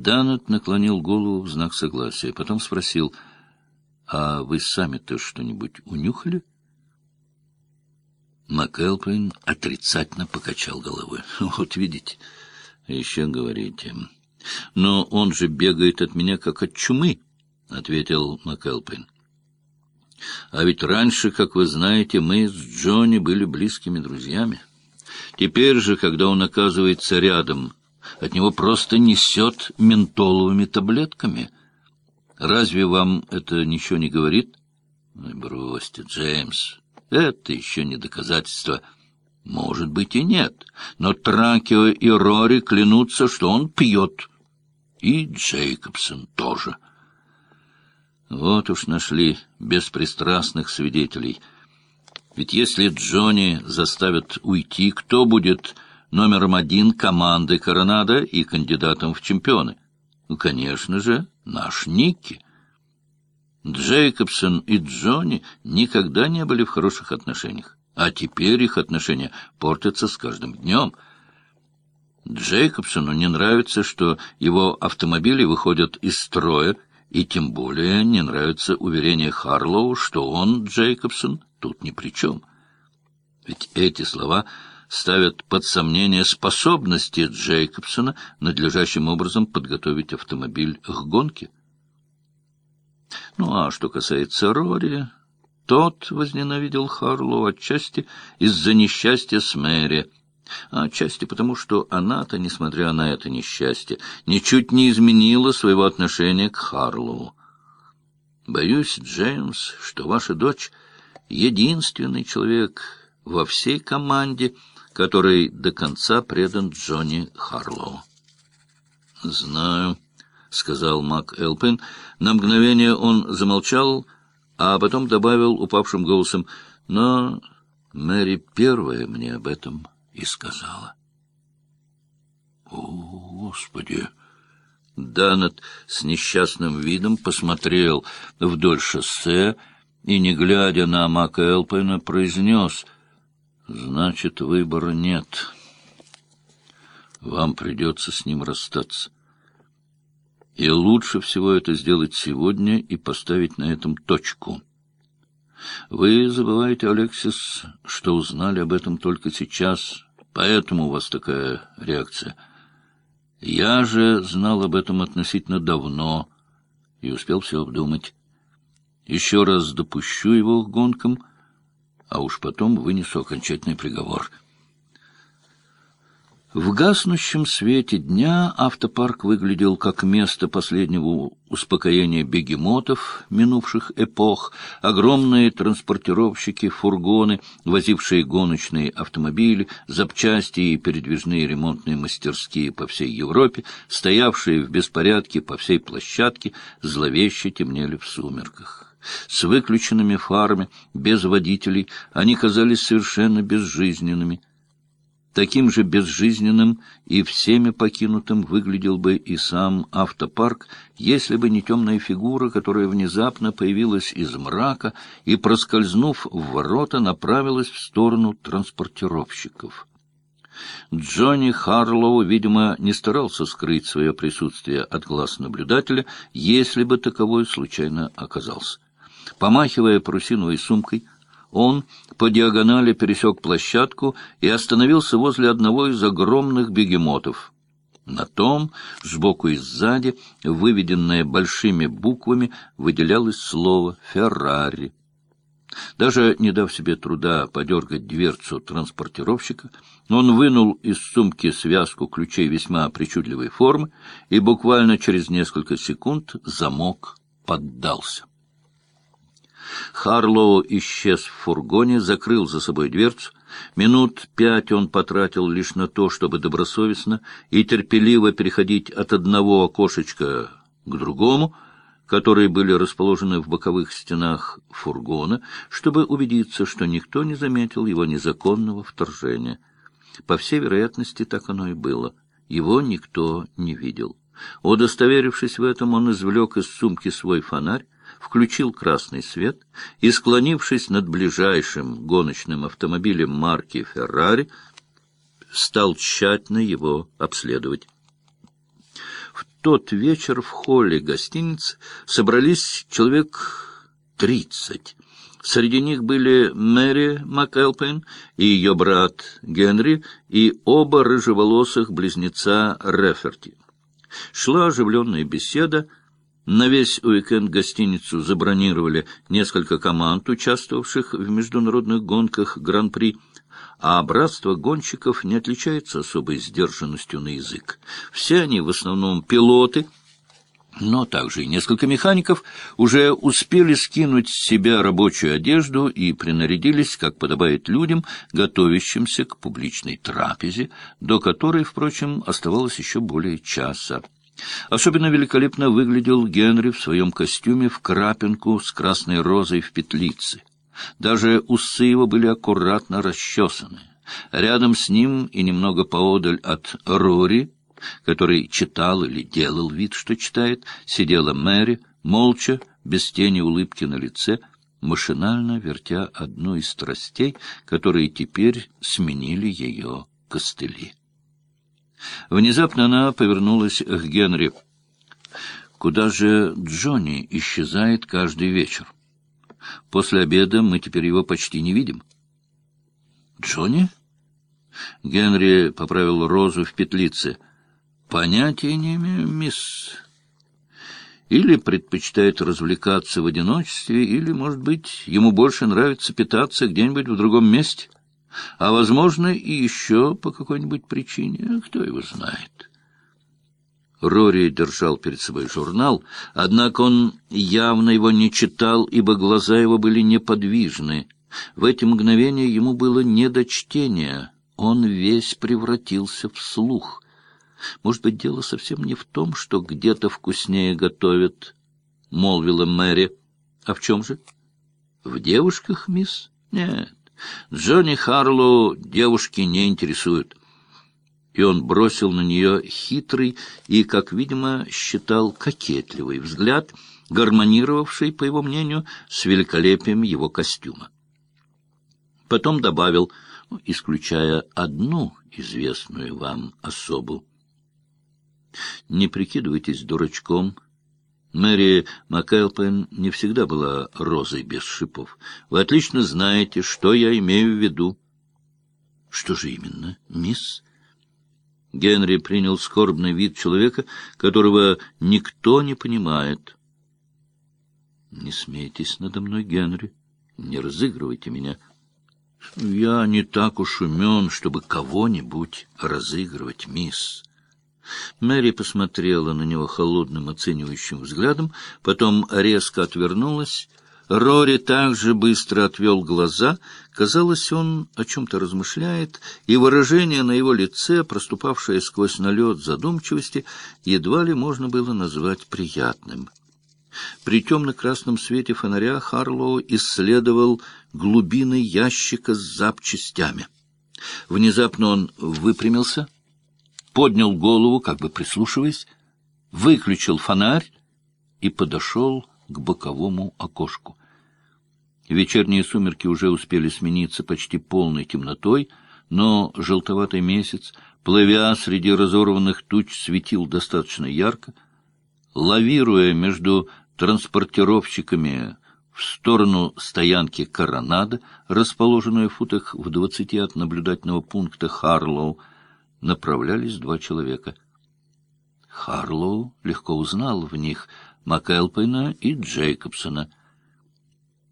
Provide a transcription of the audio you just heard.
Данет наклонил голову в знак согласия, потом спросил, «А вы сами-то что-нибудь унюхали?» МакЭлпин отрицательно покачал головой. «Вот видите, еще говорите. Но он же бегает от меня, как от чумы», — ответил МакЭлпин. «А ведь раньше, как вы знаете, мы с Джонни были близкими друзьями. Теперь же, когда он оказывается рядом от него просто несет ментоловыми таблетками. Разве вам это ничего не говорит? Ой, бросьте, Джеймс, это еще не доказательство. Может быть и нет, но Тракио и Рори клянутся, что он пьет. И Джейкобсон тоже. Вот уж нашли беспристрастных свидетелей. Ведь если Джонни заставят уйти, кто будет номером один команды Коронада и кандидатом в чемпионы? Ну, конечно же, наш Никки. Джейкобсон и Джонни никогда не были в хороших отношениях, а теперь их отношения портятся с каждым днем. Джейкобсону не нравится, что его автомобили выходят из строя, и тем более не нравится уверение Харлоу, что он, Джейкобсон, тут ни при чем. Ведь эти слова ставят под сомнение способности Джейкобсона надлежащим образом подготовить автомобиль к гонке. Ну, а что касается Рори, тот возненавидел Харлоу отчасти из-за несчастья с Мэри, а отчасти потому, что она-то, несмотря на это несчастье, ничуть не изменила своего отношения к Харлоу. Боюсь, Джеймс, что ваша дочь — единственный человек во всей команде, который до конца предан Джонни Харлоу. «Знаю», — сказал Мак Элпин. На мгновение он замолчал, а потом добавил упавшим голосом, «Но Мэри первая мне об этом и сказала». «О, Господи!» Данет с несчастным видом посмотрел вдоль шоссе и, не глядя на Мака Элпина, произнес — Значит, выбора нет. Вам придется с ним расстаться. И лучше всего это сделать сегодня и поставить на этом точку. Вы забываете, Алексис, что узнали об этом только сейчас, поэтому у вас такая реакция. Я же знал об этом относительно давно и успел все обдумать. Еще раз допущу его к гонкам — а уж потом вынесу окончательный приговор. В гаснущем свете дня автопарк выглядел как место последнего успокоения бегемотов минувших эпох, огромные транспортировщики, фургоны, возившие гоночные автомобили, запчасти и передвижные ремонтные мастерские по всей Европе, стоявшие в беспорядке по всей площадке, зловеще темнели в сумерках. С выключенными фарами, без водителей, они казались совершенно безжизненными. Таким же безжизненным и всеми покинутым выглядел бы и сам автопарк, если бы не темная фигура, которая внезапно появилась из мрака и, проскользнув в ворота, направилась в сторону транспортировщиков. Джонни Харлоу, видимо, не старался скрыть свое присутствие от глаз наблюдателя, если бы таковой случайно оказался. Помахивая парусиновой сумкой, он по диагонали пересек площадку и остановился возле одного из огромных бегемотов. На том, сбоку и сзади, выведенное большими буквами, выделялось слово «Феррари». Даже не дав себе труда подергать дверцу транспортировщика, он вынул из сумки связку ключей весьма причудливой формы, и буквально через несколько секунд замок поддался. Харлоу исчез в фургоне, закрыл за собой дверцу. Минут пять он потратил лишь на то, чтобы добросовестно и терпеливо переходить от одного окошечка к другому, которые были расположены в боковых стенах фургона, чтобы убедиться, что никто не заметил его незаконного вторжения. По всей вероятности, так оно и было. Его никто не видел. Удостоверившись в этом, он извлек из сумки свой фонарь, включил красный свет и, склонившись над ближайшим гоночным автомобилем марки «Феррари», стал тщательно его обследовать. В тот вечер в холле гостиницы собрались человек тридцать. Среди них были Мэри МакЭлпин и ее брат Генри и оба рыжеволосых близнеца Реферти. Шла оживленная беседа. На весь уикенд гостиницу забронировали несколько команд, участвовавших в международных гонках Гран-при, а братство гонщиков не отличается особой сдержанностью на язык. Все они в основном пилоты — но также и несколько механиков уже успели скинуть с себя рабочую одежду и принарядились, как подобает людям, готовящимся к публичной трапезе, до которой, впрочем, оставалось еще более часа. Особенно великолепно выглядел Генри в своем костюме в крапинку с красной розой в петлице. Даже усы его были аккуратно расчесаны. Рядом с ним и немного поодаль от Рори который читал или делал вид, что читает, сидела Мэри, молча, без тени улыбки на лице, машинально вертя одну из страстей, которые теперь сменили ее костыли. Внезапно она повернулась к Генри. «Куда же Джонни исчезает каждый вечер? После обеда мы теперь его почти не видим». «Джонни?» Генри поправил розу в петлице — Понятия не имею, мисс. Или предпочитает развлекаться в одиночестве, или, может быть, ему больше нравится питаться где-нибудь в другом месте. А, возможно, и еще по какой-нибудь причине, кто его знает. Рори держал перед собой журнал, однако он явно его не читал, ибо глаза его были неподвижны. В эти мгновения ему было не до чтения, он весь превратился в слух — может быть, дело совсем не в том, что где-то вкуснее готовят, — молвила Мэри. — А в чем же? — В девушках, мисс? Нет. Джонни Харлоу девушки не интересуют. И он бросил на нее хитрый и, как видимо, считал кокетливый взгляд, гармонировавший, по его мнению, с великолепием его костюма. Потом добавил, исключая одну известную вам особу. Не прикидывайтесь дурачком. Мэри МакЭлпен не всегда была розой без шипов. Вы отлично знаете, что я имею в виду. — Что же именно, мисс? Генри принял скорбный вид человека, которого никто не понимает. — Не смейтесь надо мной, Генри. Не разыгрывайте меня. Я не так уж умен, чтобы кого-нибудь разыгрывать, мисс. Мэри посмотрела на него холодным оценивающим взглядом, потом резко отвернулась. Рори также быстро отвел глаза. Казалось, он о чем-то размышляет, и выражение на его лице, проступавшее сквозь налет задумчивости, едва ли можно было назвать приятным. При темно-красном свете фонаря Харлоу исследовал глубины ящика с запчастями. Внезапно он выпрямился — поднял голову, как бы прислушиваясь, выключил фонарь и подошел к боковому окошку. Вечерние сумерки уже успели смениться почти полной темнотой, но желтоватый месяц, плывя среди разорванных туч, светил достаточно ярко. Лавируя между транспортировщиками в сторону стоянки «Коронада», расположенной в футах в двадцати от наблюдательного пункта Харлоу, направлялись два человека. Харлоу легко узнал в них МакЭлпина и Джейкобсона —